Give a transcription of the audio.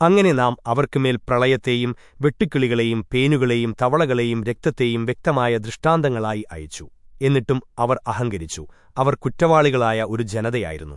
അങ്ങനെ നാം അവർക്കുമേൽ പ്രളയത്തെയും വെട്ടുക്കിളികളെയും പേനുകളെയും തവളകളെയും രക്തത്തെയും വ്യക്തമായ ദൃഷ്ടാന്തങ്ങളായി അയച്ചു. എന്നിട്ടും അവർ അഹങ്കരിച്ചു. അവർ കുറ്റവാളികളായ ഒരു ജനതയായിരുന്നു.